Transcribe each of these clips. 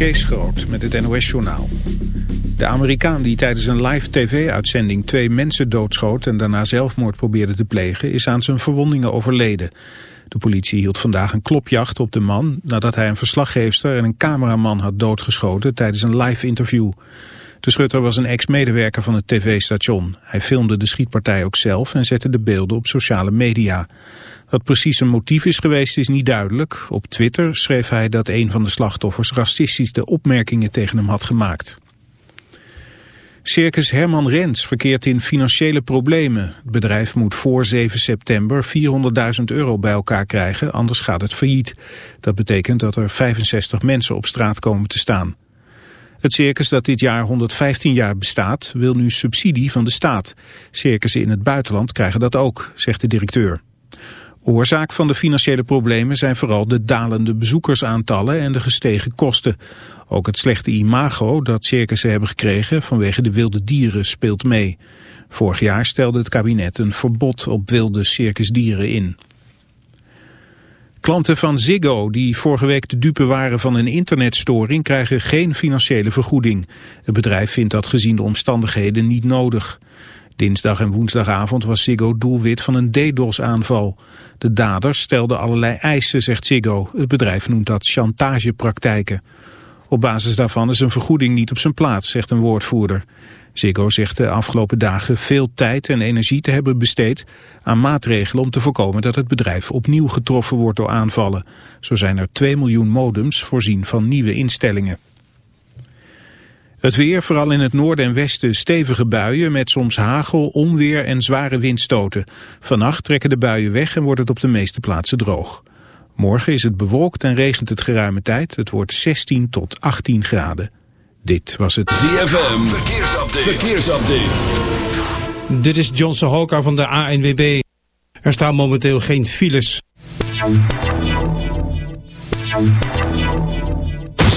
Kees Groot met het NOS-journaal. De Amerikaan die tijdens een live tv-uitzending twee mensen doodschoot... en daarna zelfmoord probeerde te plegen, is aan zijn verwondingen overleden. De politie hield vandaag een klopjacht op de man... nadat hij een verslaggeefster en een cameraman had doodgeschoten tijdens een live interview. De schutter was een ex-medewerker van het tv-station. Hij filmde de schietpartij ook zelf en zette de beelden op sociale media. Wat precies een motief is geweest is niet duidelijk. Op Twitter schreef hij dat een van de slachtoffers racistische opmerkingen tegen hem had gemaakt. Circus Herman Rens verkeert in financiële problemen. Het bedrijf moet voor 7 september 400.000 euro bij elkaar krijgen, anders gaat het failliet. Dat betekent dat er 65 mensen op straat komen te staan. Het circus dat dit jaar 115 jaar bestaat wil nu subsidie van de staat. Circussen in het buitenland krijgen dat ook, zegt de directeur. Oorzaak van de financiële problemen zijn vooral de dalende bezoekersaantallen en de gestegen kosten. Ook het slechte imago dat circussen hebben gekregen vanwege de wilde dieren speelt mee. Vorig jaar stelde het kabinet een verbod op wilde circusdieren in. Klanten van Ziggo die vorige week de dupe waren van een internetstoring krijgen geen financiële vergoeding. Het bedrijf vindt dat gezien de omstandigheden niet nodig. Dinsdag en woensdagavond was Ziggo doelwit van een DDoS-aanval. De daders stelden allerlei eisen, zegt Ziggo. Het bedrijf noemt dat chantagepraktijken. Op basis daarvan is een vergoeding niet op zijn plaats, zegt een woordvoerder. Ziggo zegt de afgelopen dagen veel tijd en energie te hebben besteed aan maatregelen om te voorkomen dat het bedrijf opnieuw getroffen wordt door aanvallen. Zo zijn er 2 miljoen modems voorzien van nieuwe instellingen. Het weer, vooral in het noorden en westen, stevige buien met soms hagel, onweer en zware windstoten. Vannacht trekken de buien weg en wordt het op de meeste plaatsen droog. Morgen is het bewolkt en regent het geruime tijd. Het wordt 16 tot 18 graden. Dit was het ZFM Verkeersupdate. Verkeersupdate. Dit is John Sahoka van de ANWB. Er staan momenteel geen files.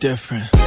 Different.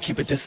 keep it this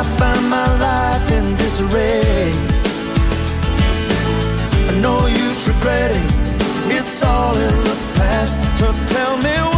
I find my life in disarray. No use regretting, it's all in the past. So tell me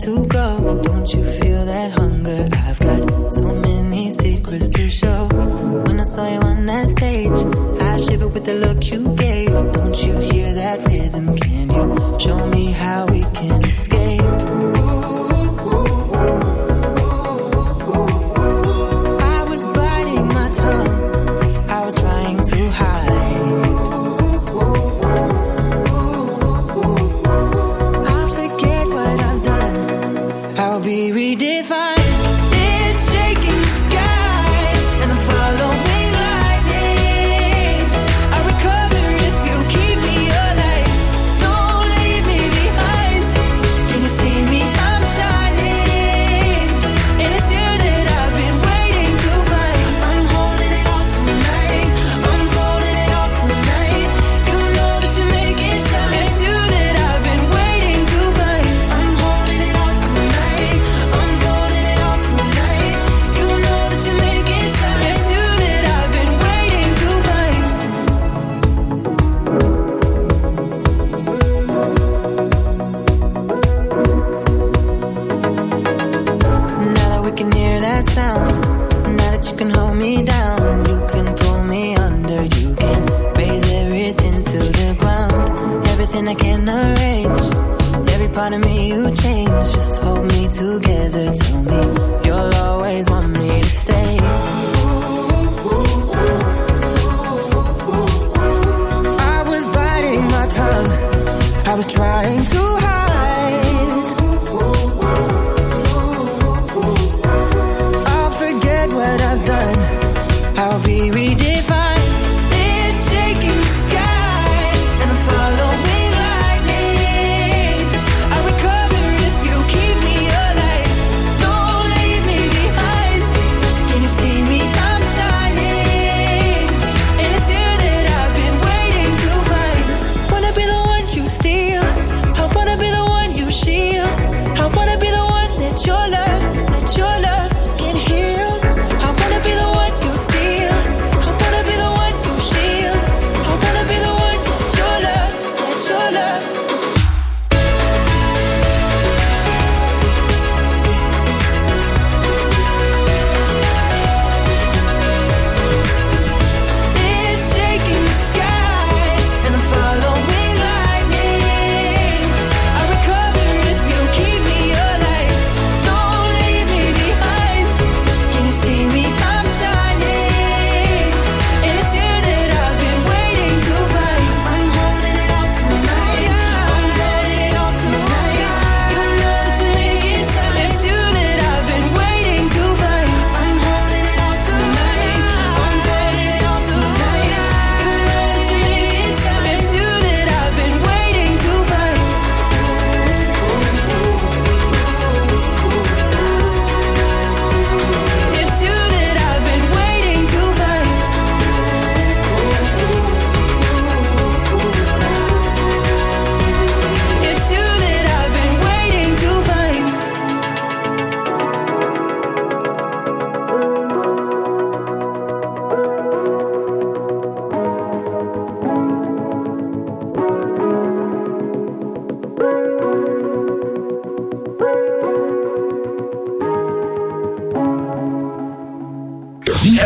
to go. Don't you feel that hunger? I've got so many secrets to show. When I saw you on that stage, I shivered with the look you gave.